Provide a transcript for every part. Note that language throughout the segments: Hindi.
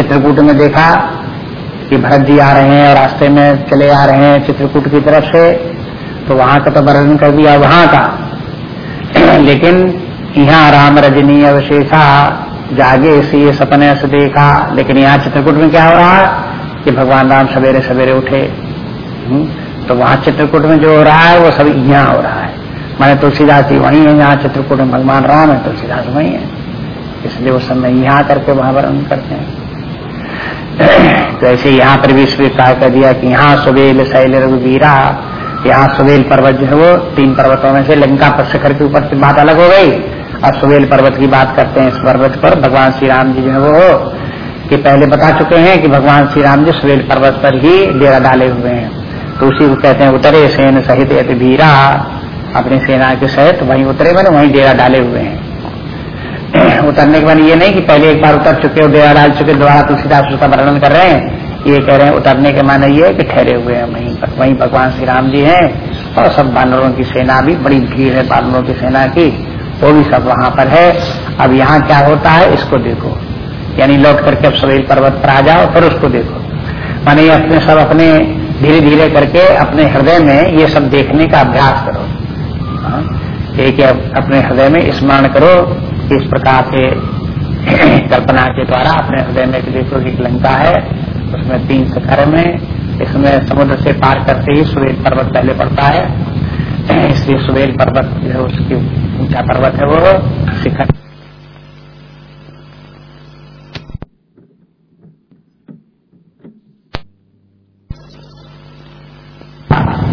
चित्रकूट में देखा कि भरत जी आ रहे हैं और रास्ते में चले आ रहे हैं चित्रकूट की तरफ़ से तो वहाँ का तो वर्णन कर दिया वहाँ का। लेकिन यहाँ राम रजनी अवशेषा जागे से ये सपने से देखा। लेकिन यहाँ चित्रकूट में क्या हो रहा कि भगवान राम सवेरे सवेरे उठे। हम्म, तो वहाँ चित्रकूट में जो हो रहा है वो सब यहाँ हो रहा है। माने तुलसीदास जी वही है यहाँ चित्रकूट में भगवान राम है तुलसीदास वही है। इसलिए वो समय यहाँ करके वहाँ वर्णन करते हैं। तो ऐसे यहाँ पर भी स्वीकार कर दिया कि यहाँ सुबेल शैल, रघुवीरा, यहाँ सुबेल पर्वत जो है वो तीन पर्वतों में से लंका पर शिखर के ऊपर बात अलग हो गई। और सुबेल पर्वत की बात करते हैं इस पर्वत पर। भगवान श्री राम जी जो है वो कि पहले बता चुके हैं कि भगवान श्री राम जी सुबेल पर्वत पर ही डेरा डाले हुए हैं। तो उसी को कहते हैं, उतरे सेन सहित यति भीरा अपनी सेना के सहित वहीं उतरे, मैंने वहीं डेरा डाले हुए हैं। उतरने के बाद ये नहीं कि पहले एक बार उतर चुके हो डेरा डाल चुके दोबारा तुलसीदास उसका वर्णन कर रहे हैं। ये कह रहे हैं, उतरने के माने ये कि ठहरे हुए हैं, वहीं पर वहीं भगवान श्री राम जी हैं। और सब बानरों की सेना भी, बड़ी भीड़ है बानरों की सेना की, वो भी सब वहाँ पर है। अब यहाँ क्या होता है, इसको देखो। यानी लौट करके अब सवेल पर्वत पर आ जाओ, फिर उसको देखो। माने अपने सब अपने धीरे धीरे करके अपने हृदय में ये सब देखने का अभ्यास करो। हाँ? एक अपने हृदय में स्मरण करो इस प्रकार से कल्पना के द्वारा अपने हृदय में देखो कि लंका है, उसमें तीन शिखर में, इसमें समुद्र से पार करते ही सुवेद पर्वत पहले पड़ता है। इसलिए सुवेद पर्वत जो है उसकी ऊँचा पर्वत है वो शिखर।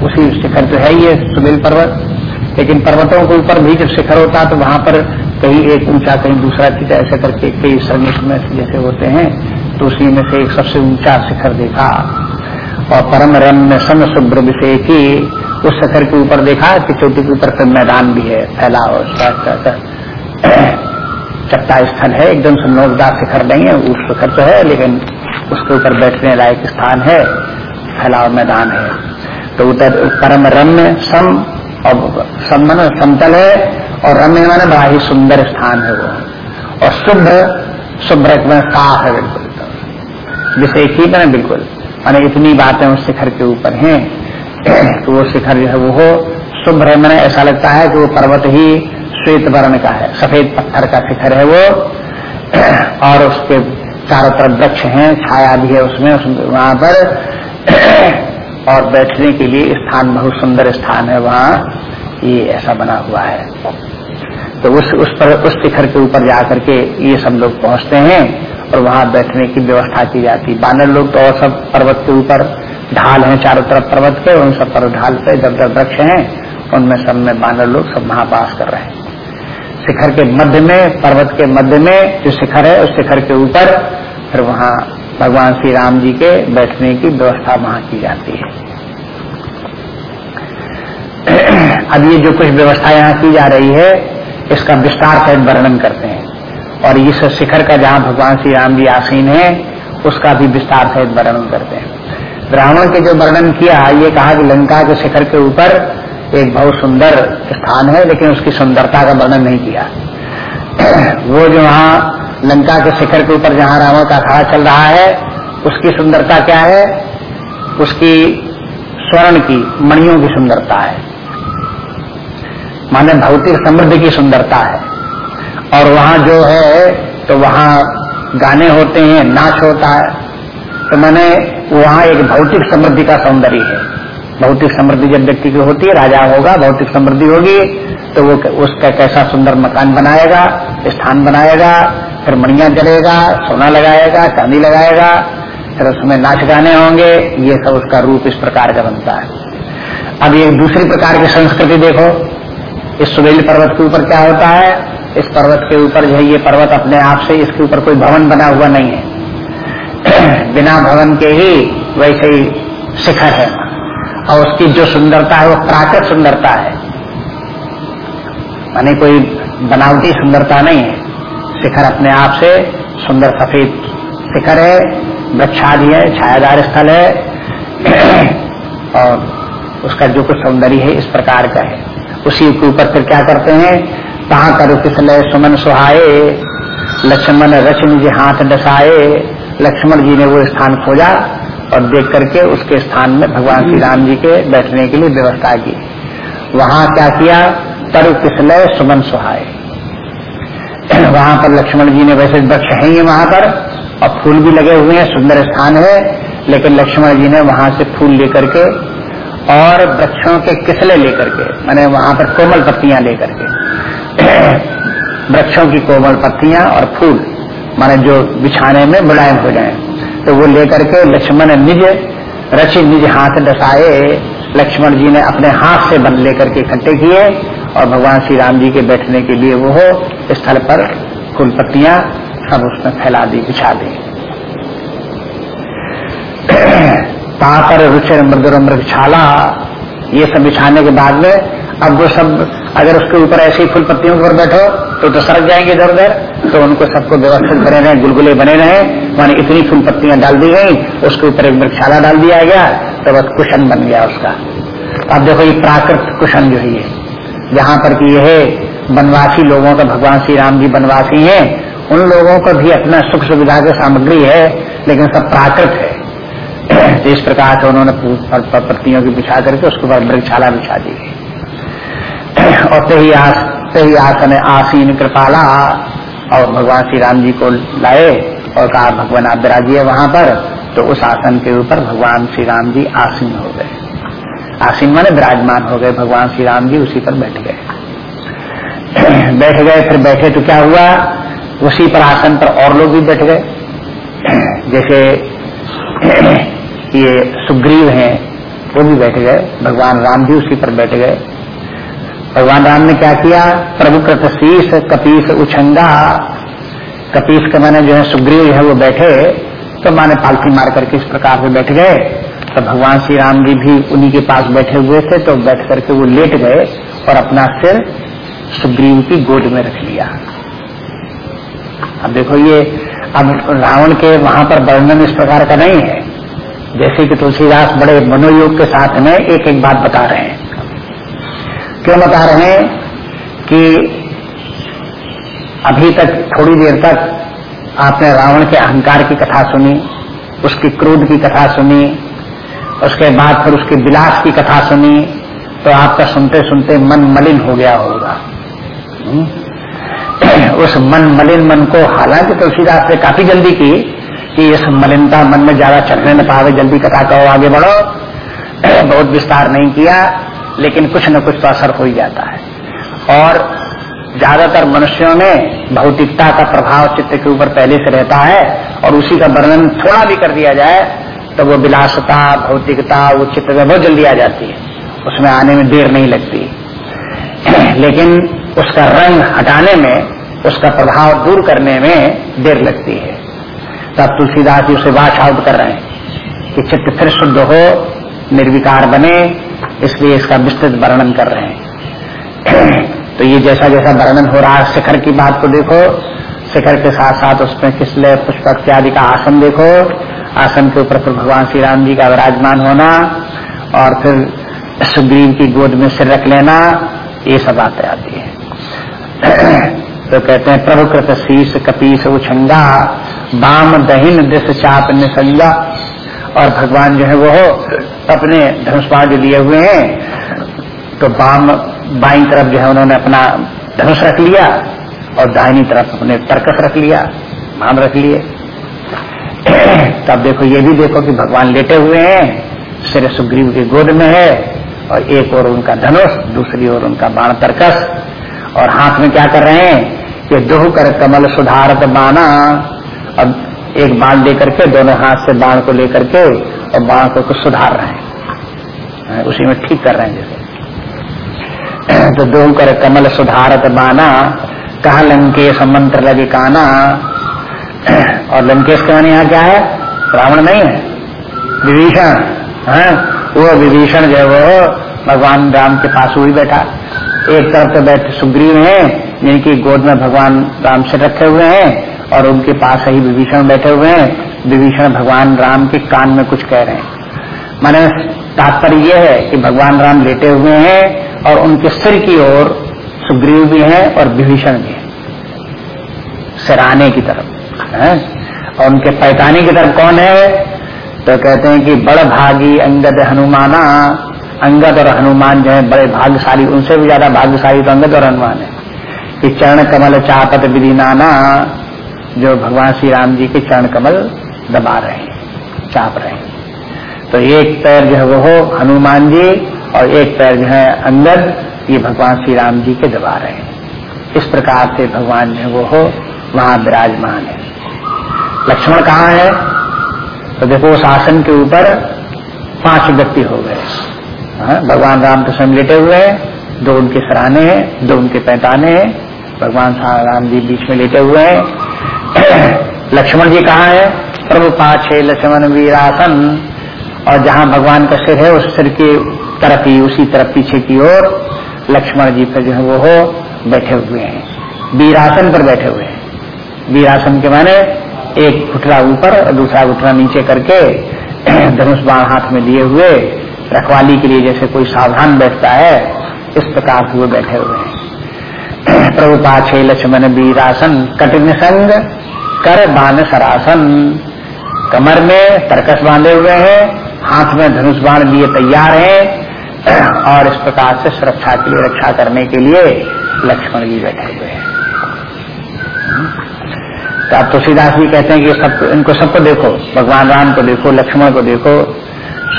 उसी शिखर जो है ये सुबेल पर्वत। लेकिन पर्वतों के ऊपर भी जब शिखर होता है तो वहाँ पर कहीं एक ऊँचा, कहीं दूसरा चीज़ ऐसे करके कई श्रमिक में जैसे होते हैं तो उसी में से एक सबसे ऊँचा शिखर देखा। और परम रम्य सम शुभ्र विषय की उस शिखर के ऊपर देखा कि चोटी के ऊपर फिर मैदान भी है, फैला चट्टा स्थल है, एकदम से नोकदार शिखर नहीं है उस शिखर तो है, लेकिन उसके ऊपर बैठने लायक स्थान है फैलाव मैदान है। तो उधर परम रम्य सम और सम्मन समतल है और रम्य माने बड़ा ही सुंदर स्थान है वो। और शुभ्र शुभ्र साफ़ है बिल्कुल। जिसे एक ही बने बिल्कुल। माने इतनी बातें उस शिखर के ऊपर हैं तो वो शिखर जो है वो शुभ्र मैंने ऐसा लगता है कि वो पर्वत ही श्वेत वर्ण का है, सफ़ेद पत्थर का शिखर है वो। और उसके चारों तरफ़ वृक्ष हैं, छाया भी है उसमें, उस वहाँ पर। और बैठने के लिए स्थान, बहुत सुंदर स्थान है वहाँ। ये ऐसा बना हुआ है। तो उस उस पर, उस शिखर के ऊपर जाकर के ये सब लोग पहुँचते हैं और वहाँ बैठने की व्यवस्था की जाती है। बानर लोग तो और सब पर्वत के ऊपर ढाल हैं, चारों तरफ़ पर्वत के, उन सब पर ढाल पे जब जब वृक्ष हैं, उनमें सब में बानर लोग सब वहाँ वास कर रहे हैं। शिखर के मध्य में, पर्वत के मध्य में जो शिखर है, उस शिखर के ऊपर फिर वहाँ भगवान श्री राम जी के बैठने की व्यवस्था वहाँ की जाती है। अब ये जो कुछ व्यवस्था यहाँ की जा रही है, इसका विस्तार से वर्णन करते हैं। और इस शिखर का जहाँ भगवान श्री राम जी आसीन है, उसका भी विस्तार सहित वर्णन करते हैं। ब्राह्मण के जो वर्णन किया, ये कहा कि लंका के शिखर के ऊपर एक बहुत सुंदर स्थान है, लेकिन उसकी सुंदरता का वर्णन नहीं किया। वो जो वहाँ लंका के शिखर के ऊपर जहाँ रावण का खड़ा चल रहा है, उसकी सुंदरता क्या है? उसकी स्वर्ण की, मणियों की सुंदरता है। माने भौतिक समृद्धि की सुंदरता है। और वहाँ जो है तो वहाँ गाने होते हैं, नाच होता है। तो मैंने वहाँ एक भौतिक समृद्धि का सौंदर्य है। भौतिक समृद्धि जब व्यक्ति की होती है, राजा होगा, भौतिक समृद्धि होगी तो वो उसका कैसा सुंदर मकान बनाएगा, स्थान बनाएगा फिर मणिया जलेगा, सोना लगाएगा, चांदी लगाएगा, फिर उसमें नाच गाने होंगे, ये सब उसका रूप इस प्रकार का बनता है। अब एक दूसरी प्रकार की संस्कृति देखो इस सुबेली पर्वत के ऊपर क्या होता है? इस पर्वत के ऊपर जो है, ये पर्वत अपने आप से इसके ऊपर कोई भवन बना हुआ नहीं है। बिना भवन के ही वैसे ही शिखर है। और उसकी जो सुंदरता है, वो प्राकृत सुंदरता है। माने कोई बनावटी सुंदरता नहीं है। शिखर अपने आप से सुंदर सफ़ेद शिखर है, वृक्षादि है, छायादार स्थल है। और उसका जो कुछ सौंदर्य है, इस प्रकार का है। उसी के ऊपर फिर क्या करते हैं? कहा करो किसलय सुमन सुहाए लक्ष्मण रच निज हाथ डसाए लक्ष्मण जी ने वो स्थान खोजा और देख करके उसके स्थान में भगवान श्री राम जी के बैठने के लिए व्यवस्था की। वहाँ क्या किया? तरु किसलय सुमन सुहाय वहाँ पर लक्ष्मण जी ने वैसे वृक्ष है ही वहाँ पर और फूल भी लगे हुए हैं सुंदर स्थान है लेकिन लक्ष्मण जी ने वहाँ से फूल लेकर के और वृक्षों के किसले लेकर के, मैंने वहाँ पर कोमल पत्तियाँ लेकर के। वृक्षों की कोमल पत्तियाँ और फूल, माने जो बिछाने में मुलायम हो जाए। तो वो लेकर के लक्ष्मण निज, रचि निज हाथ दसाए। लक्ष्मण जी ने अपने हाथ से बन लेकर के इकट्ठे किए और भगवान श्री राम जी के बैठने के लिए वो स्थल पर फूल पत्तियाँ सब उसमें फैला दी, बिछा दी। पाकर रुचि मृदुर, मृग, छाला, ये सब बिछाने के बाद में, अब वो सब, अगर उसके ऊपर ऐसे ही फूल पत्तियों के ऊपर बैठो तो तो सड़क जाएँगे इधर उधर तो उनको सबको व्यवस्थित बने रहे, गुलगुले बने रहे, माने इतनी फूल पत्तियाँ डाल दी गई, उसके ऊपर एक मृगशाला डाल दिया गया तो बस कुशन बन गया उसका। अब देखो ये प्राकृत कुशन जो है जहाँ पर कि यह वनवासी लोगों का, भगवान श्री राम जी वनवासी हैं, उन लोगों का भी अपना सुख सुविधा की सामग्री है, लेकिन सब प्राकृत है। तो इस प्रकार से उन्होंने पत्तियों की बिछा करके उसके बाद मृगशाला बिछा दी और ते ही आस ते ही आसन आसीन कृपाला और भगवान श्री राम जी को लाए और कहा, भगवान, आप विराजिए वहाँ पर। तो उस आसन के ऊपर भगवान श्री राम जी आसीन हो गए। आसीन माने विराजमान हो गए। भगवान श्री राम जी उसी पर बैठ गए। बैठ गए, फिर बैठे तो क्या हुआ? उसी पर आसन पर और लोग भी बैठ गए। जैसे ये सुग्रीव हैं, वो भी बैठ गए। भगवान राम भी उसी पर बैठ गए। भगवान राम ने क्या किया? प्रभु कृत शीश कपीस उछंगा। कपीस के माने जो है सुग्रीव है, वो बैठे। तो माने पालथी मार करके इस प्रकार से बैठ गए। तो भगवान श्री राम जी भी उन्हीं के पास बैठे हुए थे तो बैठ करके वो लेट गए और अपना सिर सुग्रीव की गोद में रख लिया। अब देखो ये, अब रावण के वहाँ पर वर्णन इस प्रकार का नहीं है। जैसे कि तुलसीदास बड़े मनोयोग के साथ में एक एक बात बता रहे हैं क्यों बता रहे हैं कि अभी तक थोड़ी देर तक आपने रावण के अहंकार की कथा सुनी, उसकी क्रोध की कथा सुनी, उसके बाद फिर उसके विलास की कथा सुनी तो आपका सुनते सुनते मन मलिन हो गया होगा हम्म? उस मन मलिन मन को हालाँकि तुलसीदास ने काफ़ी जल्दी की कि इस मलिनता मन में ज़्यादा चलने न पावे, जल्दी कथा कहो, आगे बढ़ो। बहुत विस्तार नहीं किया, लेकिन कुछ न कुछ तो असर हो ही जाता है। और ज़्यादातर मनुष्यों में भौतिकता का प्रभाव चित्त के ऊपर पहले से रहता है, और उसी का वर्णन थोड़ा भी कर दिया जाए तो वो विलासता, भौतिकता, वो चित्त में बहुत जल्दी आ जाती है। उसमें आने में देर नहीं लगती। लेकिन उसका रंग हटाने में, उसका प्रभाव दूर करने में देर लगती है। तब तुलसीदास जी उसे वाश आउट कर रहे हैं कि चित्त फिर शुद्ध हो, निर्विकार बने, इसलिए इसका विस्तृत वर्णन कर रहे हैं। तो ये जैसा जैसा वर्णन हो रहा है, शिखर की बात को देखो, शिखर के साथ साथ उसमें किसले पुष्प इत्यादि का आसन देखो, आसन के ऊपर फिर भगवान श्री राम जी का विराजमान होना, और फिर सुग्रीव की गोद में सिर रख लेना, ये सब बातें आती है। तो कहते हैं प्रभु कृत शीश कपीस उछंगा बाम दहीन दिश चाप निसंगा और भगवान जो है वो अपने धनुष लिए हुए हैं। तो बाम बाई तरफ़ जो है उन्होंने अपना धनुष रख लिया और दाहिनी तरफ़ अपने तर्कस रख लिया, बाम रख लिए। तब देखो, ये भी देखो कि भगवान लेटे हुए हैं। सिर सुग्रीव की गोद में है और एक और उनका धनुष, दूसरी ओर उनका बाण तर्कस। और हाथ में क्या कर रहे हैं? कि दोह कर कमल सुधारत बाना अब एक बाण लेकर के दोनों हाथ से बाण को लेकर के और बाण को कुछ सुधार रहे हैं। उसी में ठीक कर रहे हैं जैसे। तो दो कर कमल सुधारत बाना कहा लंकेश मंत्र लगे काना। और लंकेश के माने यहाँ क्या है? रावण नहीं है। विभीषण है हाँ, वो विभीषण जो है वो भगवान राम के पास हुई बैठा। एक तरफ़ तो बैठे सुग्रीव हैं जिनकी गोद में भगवान राम से रखे हुए हैं। और उनके पास ही विभीषण बैठे हुए हैं। विभीषण भगवान राम के कान में कुछ कह रहे हैं। माने तात्पर्य यह है कि भगवान राम लेटे हुए हैं और उनके सिर की ओर सुग्रीव भी हैं और विभीषण भी है। सिराने की तरफ़, है? और उनके पैताने की तरफ़ कौन है? तो कहते हैं कि बड़ भागी अंगद हनुमाना। अंगद और हनुमान जो है, बड़े भाग्यशाली, उनसे भी ज़्यादा भाग्यशाली तो अंगद और हनुमान है। कि चरण कमल चापत विधि नाना। जो भगवान श्री राम जी के चरण कमल दबा रहे हैं चाप रहे हैं। तो एक पैर जो है वो हो हनुमान जी और एक पैर जो है अंदर ये भगवान श्री राम जी के दबा रहे हैं। इस प्रकार से भगवान जो है वो हो वहाँ विराजमान है। लक्ष्मण कहाँ है? तो देखो उस आसन के ऊपर पाँच व्यक्ति हो गए। हाँ, भगवान राम तो स्वयं लेटे हुए हैं दो उनके सराहने हैं दो उनके पैताने हैं भगवान राम जी बीच में लेटे हुए हैं लक्ष्मण जी कहाँ है? प्रभु पाछे लक्ष्मण वीरासन। और जहाँ भगवान का सिर है, उस सिर की तरफ़ ही, उसी तरफ़ पीछे की ओर लक्ष्मण जी पर जो है वो हो, बैठे हुए हैं। वीरासन पर बैठे हुए हैं। वीरासन के माने एक घुटरा ऊपर और दूसरा घुटरा नीचे करके धनुष बाण हाथ में लिए हुए, रखवाली के लिए जैसे कोई सावधान बैठता है, इस प्रकार वो बैठे हुए हैं। प्रभु पाछे लक्ष्मण वीरासन कटिन संग कर बाण सरासन। कमर में तरकस बांधे हुए हैं, हाथ में धनुष बाण लिए तैयार हैं, और इस प्रकार से सुरक्षा के लिए, रक्षा करने के लिए लक्ष्मण जी बैठे हुए हैं। तो आप तुलसीदास जी कहते हैं कि सब, इनको सबको देखो, भगवान राम को देखो, लक्ष्मण को देखो,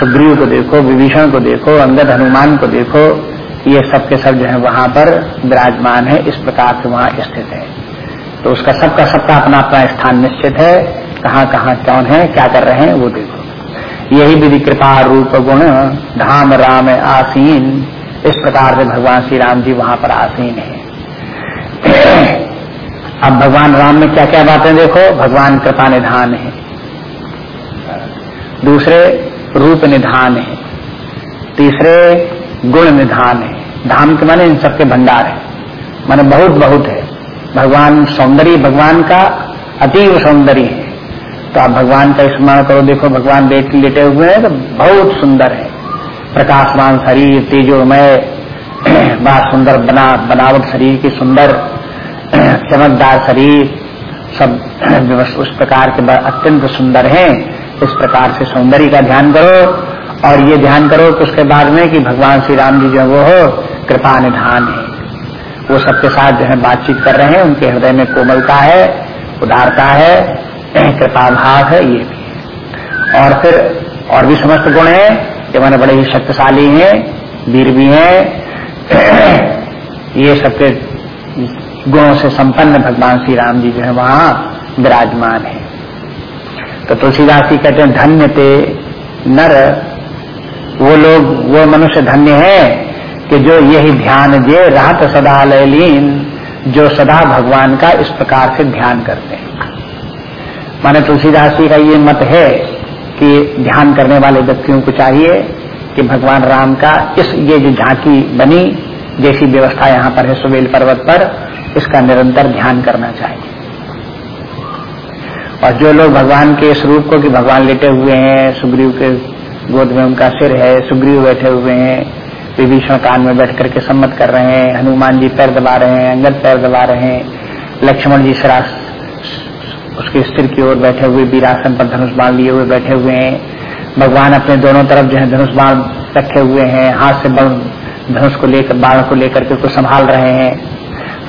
सुग्रीव को देखो, विभीषण को देखो, अंगद हनुमान को देखो, ये सब के सब जो है वहाँ पर विराजमान है, इस प्रकार से वहाँ स्थित है। तो उसका सबका सबका अपना अपना स्थान निश्चित है। कहाँ कहाँ कौन है, क्या कर रहे हैं, वो देखो। यही विधि कृपा रूप गुण, धाम राम आसीन। इस प्रकार से भगवान श्री राम जी वहाँ पर आसीन है। अब भगवान राम में क्या क्या बातें देखो? भगवान कृपा निधान है। दूसरे, रूप निधान है। तीसरे, गुण निधान है। धाम के माने इन सबके भंडार है। माने बहुत बहुत है। भगवान सौंदर्य, भगवान का अतीव सौंदर्य है। तो आप भगवान का स्मरण करो, देखो, भगवान लेट लेटे हुए हैं तो बहुत सुंदर है। प्रकाशमान शरीर, तेजोमय, बड़ा सुंदर बना, बनावट शरीर की सुंदर, चमकदार शरीर, सब उस प्रकार के अत्यंत सुंदर हैं। इस प्रकार से सौंदर्य का ध्यान करो और ये ध्यान करो कि उसके बाद में कि भगवान श्री राम जी जो वो हो कृपा निधान है। वो सबके साथ जो है बातचीत कर रहे हैं, उनके हृदय में कोमलता है, उदारता है कृपा भाव है, ये भी और फिर और भी समस्त गुण है ये मैंने बड़े ही शक्तिशाली हैं, वीर भी हैं। ये सबके गुणों से संपन्न भगवान श्री राम जी जो है, वहाँ विराजमान है। तो तुलसीदास जी कहते हैं, धन्य थे नर, वो लोग, वो मनुष्य धन्य है कि जो यही ध्यान जे राहत सदा लयलीन, जो सदा भगवान का इस प्रकार से ध्यान करते हैं। माने तुलसीदास जी का ये मत है कि ध्यान करने वाले व्यक्तियों को चाहिए कि भगवान राम का इस, ये जो झांकी बनी, जैसी व्यवस्था यहाँ पर है सुबेल पर्वत पर, इसका निरंतर ध्यान करना चाहिए। और जो लोग भगवान के इस रूप को कि भगवान लेटे हुए हैं, सुग्रीव के गोद में उनका सिर है, सुग्रीव बैठे हुए हैं विभीषण कान में बैठ करके सम्मत कर रहे हैं, हनुमान जी पैर दबा रहे हैं, अंगद पैर दबा रहे हैं, लक्ष्मण जी सरास उसके स्थिर की ओर बैठे हुए, वीरासन पर धनुष बाण लिए हुए बैठे हुए हैं। भगवान अपने दोनों तरफ़ जो है धनुष बाण रखे हुए हैं, हाथ से धनुष को लेकर, बाण को लेकर के उसको संभाल रहे हैं।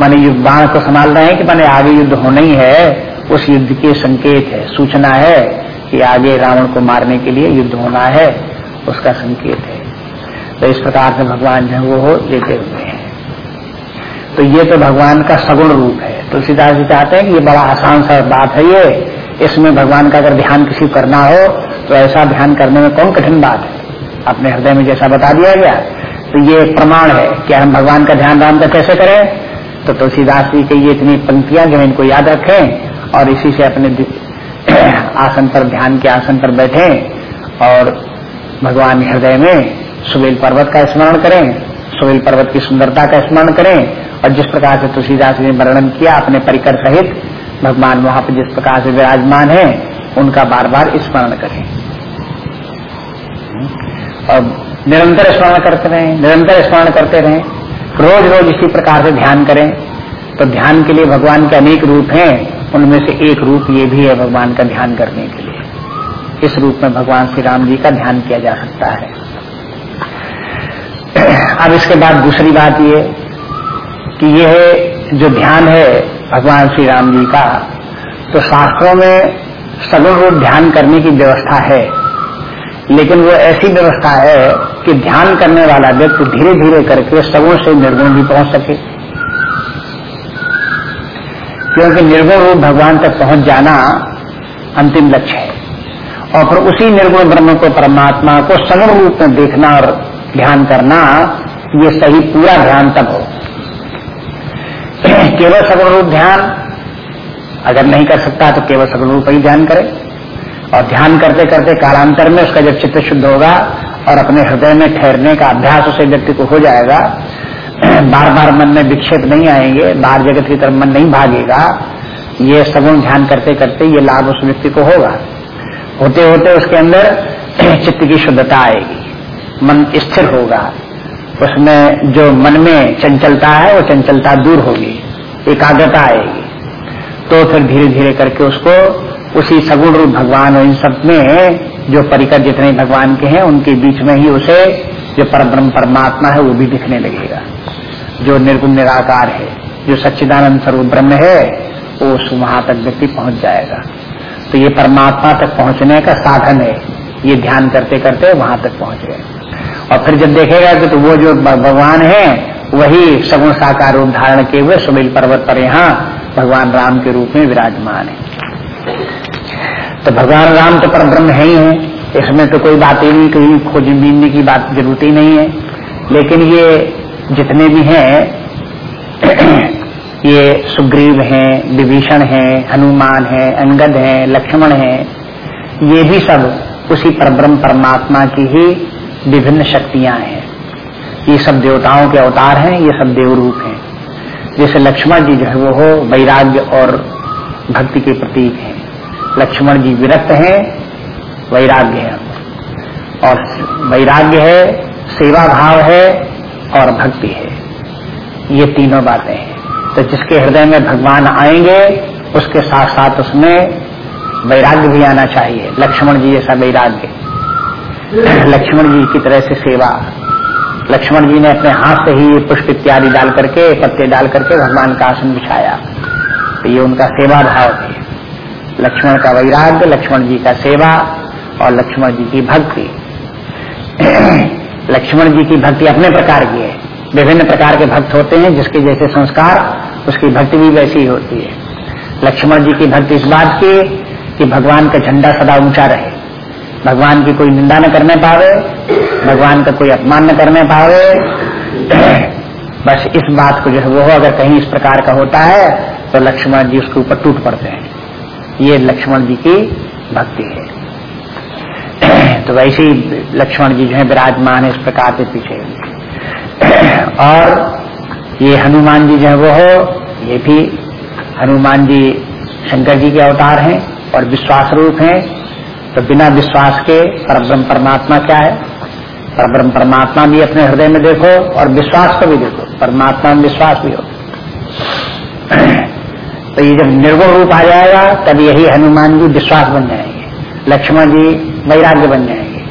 माने युद्ध, बाण को संभाल रहे हैं कि माने आगे युद्ध होना ही है, उस युद्ध के संकेत है, सूचना है कि आगे रावण को मारने के लिए युद्ध होना है, उसका संकेत है। तो इस प्रकार से भगवान जो है वो हो लेते हुए हैं। तो ये तो भगवान का सगुण रूप है। तुलसीदास जी चाहते हैं कि ये बड़ा आसान सा बात है ये। इसमें भगवान का अगर ध्यान किसी करना हो तो ऐसा ध्यान करने में कौन कठिन बात है? अपने हृदय में जैसा बता दिया गया। तो ये प्रमाण है कि हम भगवान का ध्यान राम का कैसे करें? तो तुलसीदास जी के ये इतनी पंक्तियाँ जो इनको याद रखें और इसी से अपने आसन पर, ध्यान के आसन पर बैठे और भगवान हृदय में सुबेल पर्वत का स्मरण करें सुबेल पर्वत की सुंदरता का स्मरण करें, और जिस प्रकार से तुलसीदास ने वर्णन किया अपने परिकर सहित, भगवान वहाँ पर जिस प्रकार से विराजमान है, उनका बार बार स्मरण करें। और निरंतर स्मरण करते रहें, निरंतर स्मरण करते रहें रोज रोज इसी प्रकार से ध्यान करें तो ध्यान के लिए भगवान के अनेक रूप हैं, उनमें से एक रूप ये भी है भगवान का ध्यान करने के लिए। इस रूप में भगवान श्री राम जी का ध्यान किया जा सकता है। अब इसके बाद दूसरी बात ये कि यह जो ध्यान है भगवान श्री राम जी का तो शास्त्रों में सगुण रूप ध्यान करने की व्यवस्था है। लेकिन वो ऐसी व्यवस्था है कि ध्यान करने वाला व्यक्ति धीरे धीरे करके सगुण से निर्गुण भी पहुँच सके। क्योंकि निर्गुण रूप भगवान तक पहुँच जाना अंतिम लक्ष्य है। और फिर उसी निर्गुण ब्रह्म को, परमात्मा को सगुण रूप में देखना और ध्यान करना, ये सही पूरा ध्यान तब हो। केवल सगुण रूप ध्यान, अगर नहीं कर सकता तो केवल सगुण रूप ही ध्यान करे। और ध्यान करते करते कालांतर में उसका जब चित्त शुद्ध होगा और अपने हृदय में ठहरने का अभ्यास उसे व्यक्ति को हो जाएगा बार बार मन में विक्षेप नहीं आएँगे, बाहर जगत की तरफ़ मन नहीं भागेगा, ये सगुण ध्यान करते करते ये लाभ उस व्यक्ति को होगा। होते होते उसके अंदर चित्त की शुद्धता आएगी। मन स्थिर होगा, उसमें जो मन में चंचलता है, वो चंचलता दूर होगी, एकाग्रता आएगी। तो फिर धीरे धीरे करके उसको उसी सगुण रूप भगवान और इन सब में जो परिकर जितने भगवान के हैं, उनके बीच में ही उसे जो परब्रह्म परमात्मा है, वो भी दिखने लगेगा। जो निर्गुण निराकार है, जो सच्चिदानंद स्वरूप ब्रह्म है, वो उस वहाँ तक व्यक्ति पहुँच जाएगा। तो ये परमात्मा तक पहुँचने का साधन है, ये ध्यान करते करते वहाँ तक पहुँच गए। और फिर जब देखेगा कि तो वो जो भगवान है, वही सगुण साकार रूप धारण किए हुए सुमिल पर्वत पर यहाँ भगवान राम के रूप में विराजमान है। तो भगवान राम तो पर ब्रह्म है ही है, इसमें तो कोई बात ही नहीं, कहीं खोज बीनने की बात ज़रूरत ही नहीं है। लेकिन ये जितने भी हैं, ये सुग्रीव हैं, विभीषण हैं, हनुमान हैं, अंगद हैं, लक्ष्मण हैं, ये भी सब उसी परब्रह्म परमात्मा की ही विभिन्न शक्तियाँ हैं। ये सब देवताओं के अवतार हैं, ये सब देव रूप हैं। जैसे लक्ष्मण जी जो है, वो हो वैराग्य और भक्ति के प्रतीक हैं। लक्ष्मण जी विरक्त हैं, वैराग्य है। और वैराग्य है सेवा भाव है और भक्ति है। ये तीनों बातें हैं। तो जिसके हृदय में भगवान आएँगे, उसके साथ साथ उसमें वैराग्य भी आना चाहिए। लक्ष्मण जी जैसा वैराग्य। लक्ष्मण जी की तरह से सेवा। लक्ष्मण जी ने अपने हाथ से ही पुष्प इत्यादि डाल करके, पत्ते डाल करके भगवान का आसन बिछाया। तो ये उनका सेवा भाव थे लक्ष्मण का वैराग्य, लक्ष्मण जी का सेवा और लक्ष्मण जी की भक्ति। लक्ष्मण जी की भक्ति अपने प्रकार की है। विभिन्न प्रकार के भक्त होते हैं, जिसके जैसे संस्कार, उसकी भक्ति भी वैसी होती है। लक्ष्मण जी की भक्ति इस बात की कि भगवान का झंडा सदा ऊँचा रहे। भगवान की कोई निंदा न करने पावे, भगवान का कोई अपमान न करने पावे। बस इस बात को जो है वो अगर कहीं इस प्रकार का होता है तो लक्ष्मण जी उसके ऊपर टूट पड़ते हैं। ये लक्ष्मण जी की भक्ति है। तो वैसे ही लक्ष्मण जी जो है विराजमान है इस प्रकार के पीछे। और ये हनुमान जी जो है वो हो, ये भी हनुमान जी शंकर जी के अवतार हैं और विश्वास रूप हैं। तो बिना विश्वास के परब्रह्म परमात्मा क्या है? परब्रह्म परमात्मा भी अपने हृदय में देखो और विश्वास को भी देखो। परमात्मा में विश्वास भी हो। तो ये जब निर्गुण रूप आ जाएगा, तब यही हनुमान जी विश्वास बन जाएँगे। लक्ष्मण जी वैराग्य बन जाएँगे।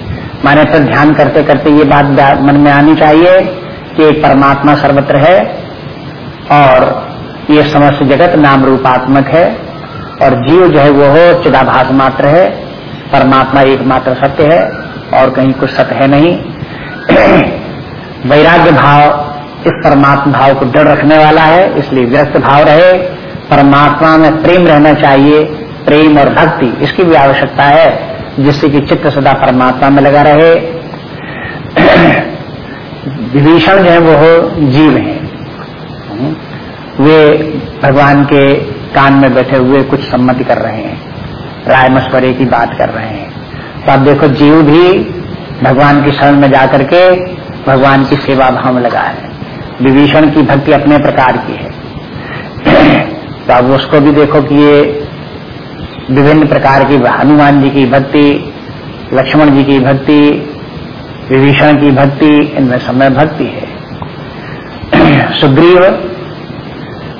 माने पर ध्यान करते करते ये बात मन में आनी चाहिए कि परमात्मा सर्वत्र है और ये समस्त जगत नाम रूपात्मक है और जीव जो है वो हो चिदाभास मात्र है। परमात्मा एकमात्र सत्य है और कहीं कुछ सत्य है नहीं। वैराग्य भाव इस परमात्मा भाव को डर रखने वाला है, इसलिए व्यस्त भाव रहे। परमात्मा में प्रेम रहना चाहिए, प्रेम और भक्ति, इसकी भी आवश्यकता है, जिससे कि चित्त सदा परमात्मा में लगा रहे। विभीषण जो है वो जीव है। वे भगवान के कान में बैठे हुए कुछ सम्मति कर रहे हैं। राय मशवरे की बात कर रहे हैं। तो आप देखो, जीव भी भगवान की शरण में जाकर के भगवान की सेवा भाव में लगा है। विभीषण की भक्ति अपने प्रकार की है। तो अब उसको भी देखो कि ये विभिन्न प्रकार की हनुमान जी की भक्ति, लक्ष्मण जी की भक्ति, विभीषण की भक्ति, इनमें समय भक्ति है। सुग्रीव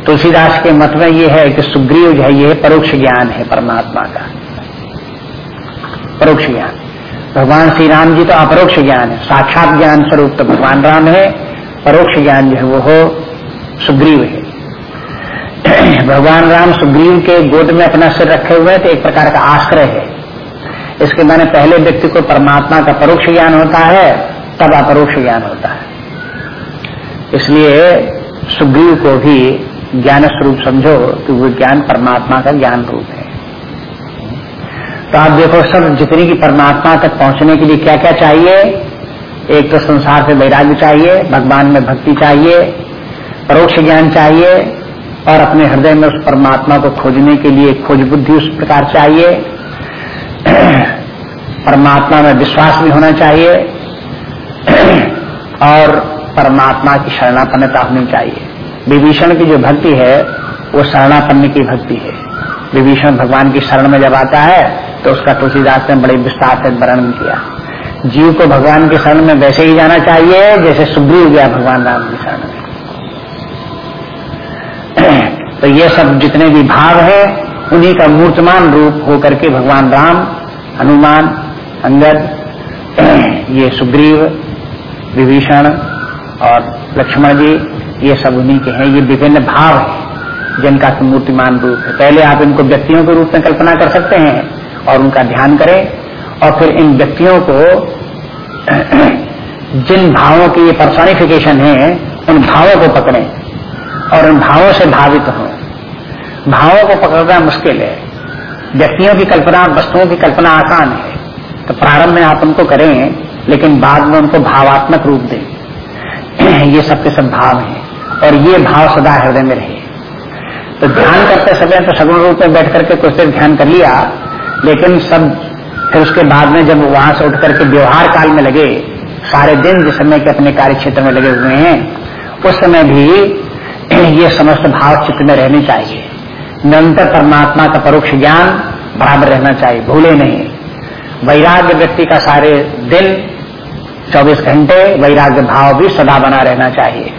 तुलसीदास के मत में ये है कि सुग्रीव जो है, ये परोक्ष ज्ञान है, परमात्मा का। परोक्ष ज्ञान। भगवान श्री राम जी तो अपरोक्ष ज्ञान है। साक्षात ज्ञान स्वरूप तो भगवान राम है, परोक्ष ज्ञान जो है वो हो सुग्रीव है। भगवान राम सुग्रीव के गोद में अपना सिर रखे हुए तो एक प्रकार का आश्रय है। इसके माने पहले व्यक्ति को परमात्मा का परोक्ष ज्ञान होता है, तब अपरोक्ष ज्ञान होता है। इसलिए सुग्रीव को भी ज्ञान स्वरूप समझो कि वो ज्ञान परमात्मा का ज्ञान रूप है। तो आप देखो सब जितनी की परमात्मा तक पहुँचने के लिए क्या क्या चाहिए? एक तो संसार से वैराग्य चाहिए, भगवान में भक्ति चाहिए, परोक्ष ज्ञान चाहिए, और अपने हृदय में उस परमात्मा को खोजने के लिए खोज बुद्धि उस प्रकार चाहिए। परमात्मा में विश्वास भी होना चाहिए। और परमात्मा की शरणापन्नता होनी चाहिए। विभीषण की जो भक्ति है, वो शरणापन्न की भक्ति है। विभीषण भगवान की शरण में जब आता है तो उसका तुलसीदास ने बड़े विस्तार से वर्णन किया। जीव को भगवान के शरण में वैसे ही जाना चाहिए, जैसे सुग्रीव गया भगवान राम की शरण में। तो ये सब जितने भी भाव है, उन्हीं का मूर्तमान रूप होकर के भगवान राम, हनुमान, अंगद, ये सुग्रीव, विभीषण और लक्ष्मण जी ये सब उन्हीं के हैं, ये विभिन्न भाव है, जिनका मूर्तिमान रूप है। पहले आप इनको व्यक्तियों के रूप में कल्पना कर सकते हैं और उनका ध्यान करें और फिर इन व्यक्तियों को जिन भावों की ये पर्सोनिफिकेशन है, उन भावों को पकड़ें और उन भावों से भावित हों। भावों को पकड़ना मुश्किल है। व्यक्तियों की कल्पना, वस्तुओं की कल्पना आसान है। तो प्रारंभ में आप उनको करें, लेकिन बाद में उनको भावात्मक रूप दें। ये सबके सब भाव हैं। और ये भाव सदा हृदय में रहे। तो ध्यान करते समय तो सगुण रूप में बैठ करके कुछ देर ध्यान कर लिया, लेकिन सब फिर उसके बाद में जब वहाँ से उठ करके व्यवहार काल में लगे, सारे दिन जिस समय के अपने कार्य क्षेत्र में लगे हुए हैं, उस समय भी ये समस्त भाव चित्त में रहने चाहिए। निरंतर परमात्मा का परोक्ष ज्ञान बराबर रहना चाहिए, भूले नहीं। वैराग्य व्यक्ति का सारे दिन 24 घंटे वैराग्य भाव भी सदा बना रहना चाहिए।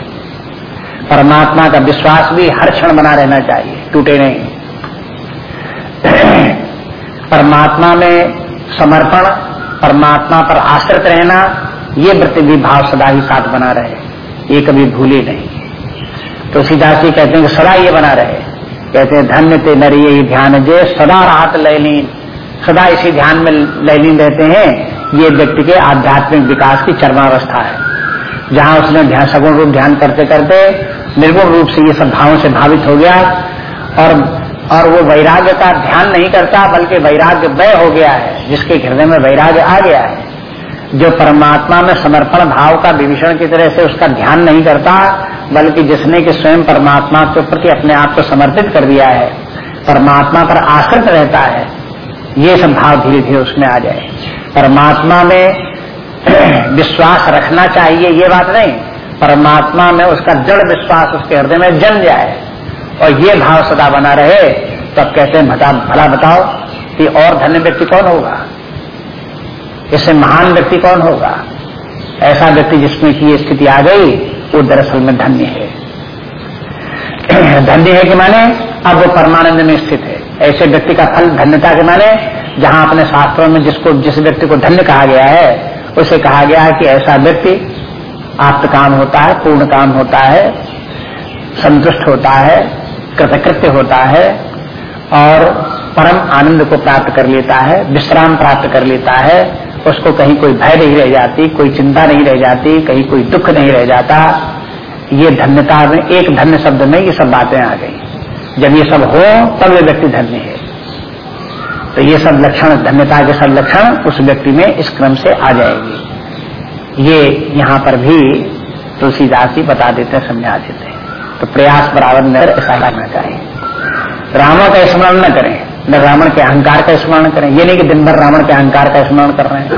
परमात्मा का विश्वास भी हर क्षण बना रहना चाहिए, टूटे नहीं। परमात्मा में समर्पण, परमात्मा पर आश्रित रहना, ये वृत्ति भी भाव सदा ही साथ बना रहे। ये कभी भूले नहीं। तो सीधा जी कहते हैं कि सदा ये बना रहे। कहते हैं, धन्य ते नरी यही ध्यान जे, सदा राहत लयलीन सदा इसी ध्यान में लयलीन रहते हैं। ये व्यक्ति के आध्यात्मिक विकास की चरमावस्था है। जहाँ उसने ध्यान सगुण रूप ध्यान करते करते निर्गुण रूप से ये सब भावों से भावित हो गया और और वो वैराग्य का ध्यान नहीं करता, बल्कि वैराग्य वय हो गया है, जिसके हृदय में वैराग्य आ गया है। जो परमात्मा में समर्पण भाव का विभीषण की तरह से उसका ध्यान नहीं करता, बल्कि जिसने कि स्वयं परमात्मा के प्रति अपने आप को समर्पित कर दिया है, परमात्मा पर आश्रित रहता है, ये सब भाव धीरे धीरे उसमें आ जाए। परमात्मा में विश्वास रखना चाहिए, ये बात नहीं। परमात्मा में उसका जड़ विश्वास उसके हृदय में जम जाए और ये भाव सदा बना रहे तो अब कहते हैं, भला बताओ कि और धन्य व्यक्ति कौन होगा? इससे महान व्यक्ति कौन होगा? ऐसा व्यक्ति जिसमें की स्थिति आ गई, वो दरअसल में धन्य है। धन्य है कि माने, अब वो परमानंद में स्थित है। ऐसे व्यक्ति का फल धन्यता के माने, जहाँ अपने शास्त्रों में जिसको, जिस व्यक्ति को धन्य कहा गया है उसे कहा गया कि ऐसा व्यक्ति आप्त काम होता है, पूर्ण काम होता है, संतुष्ट होता है, कृतकृत्य होता है और परम आनंद को प्राप्त कर लेता है, विश्राम प्राप्त कर लेता है, उसको कहीं कोई भय नहीं रह जाती, कोई चिंता नहीं रह जाती, कहीं कोई दुख नहीं रह जाता। ये धन्यता में, एक धन्य शब्द में ये सब बातें आ गई। जब ये सब हो, तब ये व्यक्ति धन्य है। तो ये सब लक्षण, धन्यता के सब लक्षण उस व्यक्ति में इस क्रम से आ जाएगी। ये यहाँ पर भी तुलसीदास जी बता देते हैं समझा देते हैं। तो प्रयास बराबर न ऐसा करना चाहिए रावण का स्मरण न करें, न रावण के अहंकार का स्मरण करें। ये नहीं कि दिन भर रावण के अहंकार का स्मरण कर रहे हैं।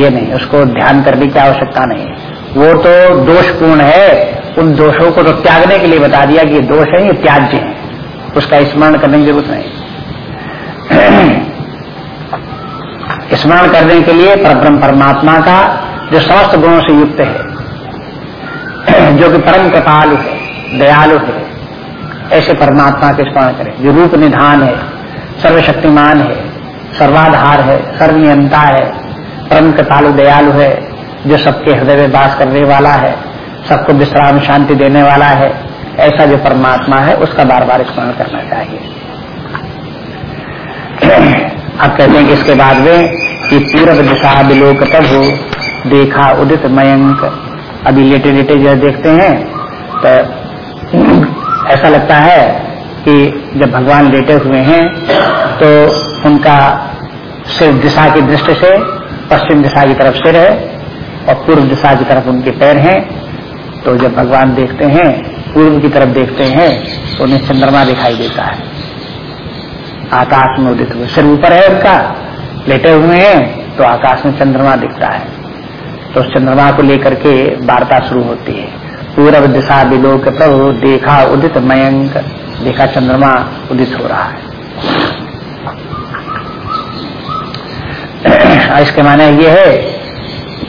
ये नहीं, उसको ध्यान करने की आवश्यकता नहीं वो तो दोषपूर्ण है। उन दोषों को तो त्यागने के लिए बता दिया कि ये दोष है, ये त्याज्य है। उसका स्मरण करने की ज़रूरत नहीं। स्मरण करने के लिए परब्रह्म परमात्मा का जो समस्त गुणों से युक्त है, जो कि परम कृपालु है, दयालु है, ऐसे परमात्मा के स्मरण करें। जो रूप निधान है, सर्वशक्तिमान है, सर्वाधार है सर्वनियंता है, परम कृपालु, दयालु है, जो सबके हृदय में बास करने वाला है, सबको विश्राम शांति देने वाला है, ऐसा जो परमात्मा है, उसका बार बार स्मरण करना चाहिए। अब कहते हैं कि इसके बाद में कि पूर्व दिशा विलोक तब हो देखा उदित मयंक। अभी लेटे लेटे जो देखते हैं तो ऐसा लगता है कि जब भगवान लेटे हुए हैं तो उनका सिर दिशा की दृष्टि से पश्चिम दिशा की तरफ़ सिर है और पूर्व दिशा की तरफ़ उनके पैर हैं। तो जब भगवान देखते हैं, पूर्व की तरफ़ देखते हैं तो उन्हें चंद्रमा दिखाई देता है। आकाश में उदित हुए। सिर ऊपर है उनका लेटे हुए हैं तो आकाश में चंद्रमा दिखता है। तो उस चंद्रमा को लेकर के वार्ता शुरू होती है। पूर्व दिशा विलोक प्रभु, देखा उदित मयंक, देखा चंद्रमा उदित हो रहा है। इसके माने ये है,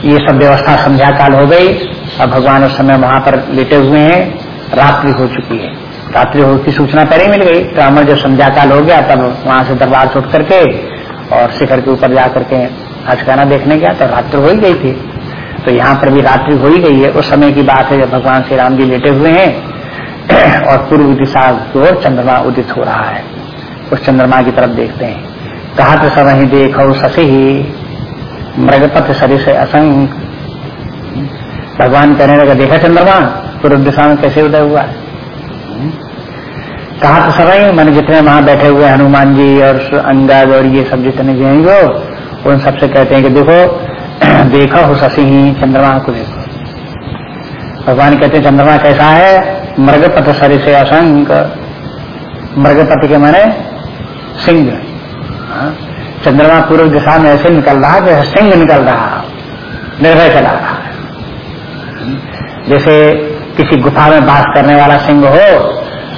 ये सब व्यवस्था संध्या काल हो गई, अब भगवान उस समय वहाँ पर लेटे हुए हैं, रात्रि हो चुकी है। रात्रि हो की सूचना पहले मिल गई। ब्राह्मण जब संध्या काल हो गया, तब वहाँ से दरबार छुट करके और शिखर के ऊपर जा करके हचकाना देखने गया तो रात्रि हो ही गई थी। तो यहाँ पर भी रात्रि हो ही गई है। उस समय की बात है, जब भगवान श्री राम जी लेटे हुए हैं और पूर्व दिशा की ओर चंद्रमा उदित हो रहा है। उस चंद्रमा की तरफ़ देखते हैं। कहा तो सब ही देखो ही मृगपथ सरी से असंग। भगवान कहने लगा, देखा चंद्रमा? पूर्व दिशा में कैसे उदय हुआ? है कहा तो सभी मैंने जितने वहाँ बैठे हुए हनुमान जी और अंगद और ये सब जितने भी हैं उन सबसे कहते हैं कि देखो, देखा हो शशि ही चंद्रमा को देखो। भगवान कहते हैं, चंद्रमा कैसा है? मृगपथ सरी से असंग। मृगपति के माने सिंह। हाँ? चंद्रमा पूर्व दिशा में ऐसे निकल रहा जैसे सिंह निकल रहा, निर्भय चला रहा जैसे किसी गुफा में बास करने वाला सिंह हो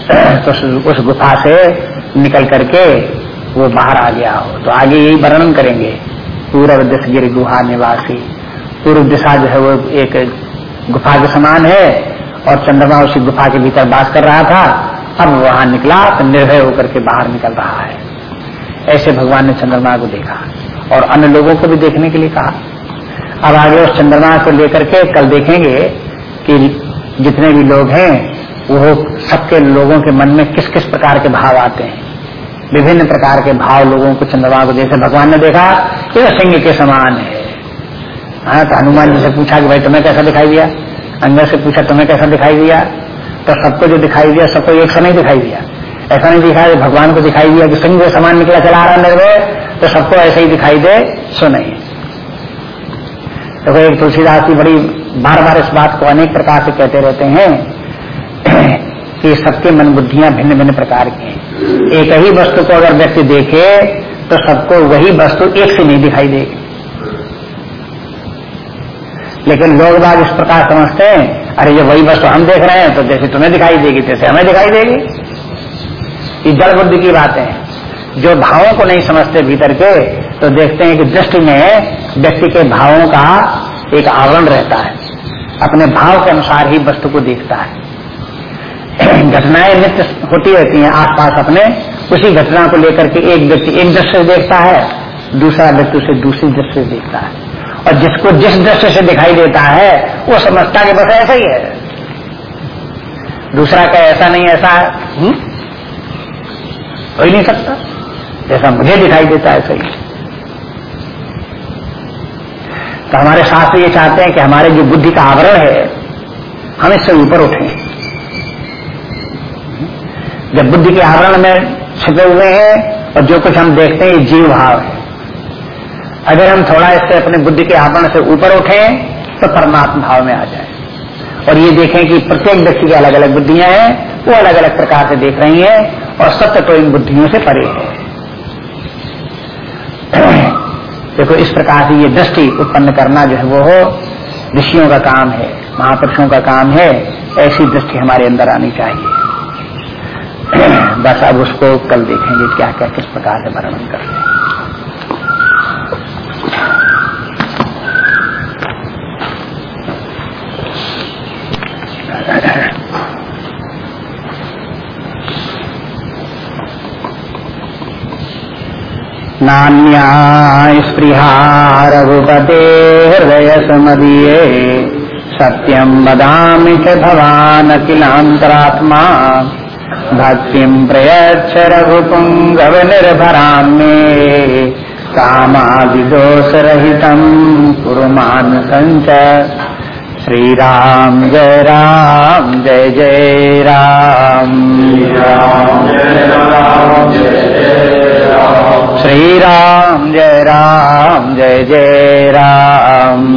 तो उस गुफा से निकल करके वो बाहर आ गया हो। तो आगे यही वर्णन करेंगे। पूर्व दिश गिर गुहा निवासी। पूर्व दिशा जो है वो एक गुफा के समान है और चंद्रमा उसी गुफा के भीतर बास कर रहा था। अब वहाँ निकला तो निर्भय होकर के बाहर निकल रहा है। ऐसे भगवान ने चंद्रमा को देखा और अन्य लोगों को भी देखने के लिए कहा। अब आगे उस चंद्रमा को लेकर के कल देखेंगे कि जितने भी लोग हैं वो सबके लोगों के मन में किस किस प्रकार के भाव आते हैं? विभिन्न प्रकार के भाव लोगों को चंद्रमा को जैसे भगवान ने देखा कि वह सिंह के समान है। हाँ तो हनुमान जी से पूछा कि भाई, तुम्हें कैसा दिखाई दिया? अंदर से पूछा, तुम्हें कैसा दिखाई दिया? तो सबको जो दिखाई दिया, सबको एक समय दिखाई दिया। ऐसा नहीं दिखा भगवान को दिखाई दिया कि सिंह के समान निकला, चला रहा निर्भय तो सबको ऐसे ही दिखाई दे, सो नहीं। देखो, एक तुलसीदास जी बड़ी बार बार इस बात को अनेक प्रकार से कहते रहते हैं कि सबके मन बुद्धियाँ भिन्न भिन्न प्रकार की हैं। एक ही वस्तु को अगर व्यक्ति देखे तो सबको वही वस्तु एक से नहीं दिखाई देगी। लेकिन लोग बाग इस प्रकार समझते हैं, अरे ये वही वस्तु हम देख रहे हैं तो जैसे तुम्हें दिखाई देगी जैसे हमें दिखाई देगी। ये जड़ बुद्धि की बातें हैं। जो भावों को नहीं समझते भीतर के तो देखते हैं कि दृष्टि में व्यक्ति के भावों का एक आवरण रहता है। अपने भाव के अनुसार ही वस्तु को देखता है। घटनाएँ नित्य होती रहती हैं आसपास अपने, उसी घटना को लेकर के एक व्यक्ति एक दृश्य देखता है, दूसरा व्यक्ति उसे दूसरी दृष्टि से देखता है। और जिसको जिस दृश्य से दिखाई देता है, वो समझता कि बस ऐसा ही है। दूसरा का ऐसा नहीं, ऐसा है। हो ही नहीं सकता। जैसा मुझे दिखाई देता है सही तो हमारे शास्त्र ये चाहते हैं कि हमारे जो बुद्धि का आवरण है, हम इससे ऊपर उठें। जब बुद्धि के आवरण में छिपे हुए हैं और जो कुछ हम देखते हैं, ये जीव भाव है। अगर हम थोड़ा इससे अपने बुद्धि के आवरण से ऊपर उठें तो परमात्मा भाव में आ जाए। और ये देखें कि प्रत्येक व्यक्ति की अलग अलग बुद्धियाँ हैं, वो अलग अलग प्रकार से देख रही हैं और सत्य तो इन बुद्धियों से परे है। देखो, इस प्रकार से ये दृष्टि उत्पन्न करना जो है वो हो, ऋषियों का काम है, महापुरुषों का काम है, ऐसी दृष्टि हमारे अंदर आनी चाहिए। बस अब उसको कल देखेंगे क्या क्या किस प्रकार से वर्णन रहे हैं। नान्या हृदय हृदयसमदीये सत्यम वदामि च भवान किलान्तरात्मा भक्तिं प्रयच्छ रघुपुङ्गवनिर्भरां मे। कामादिदोषरहितं कुरु मानसञ्च श्रीराम जय राम, जय जय राम। श्री राम जय राम, जय जय राम।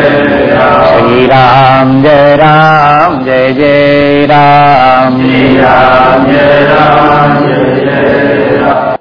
श्री राम जय राम जय जय राम जय राम जय राम।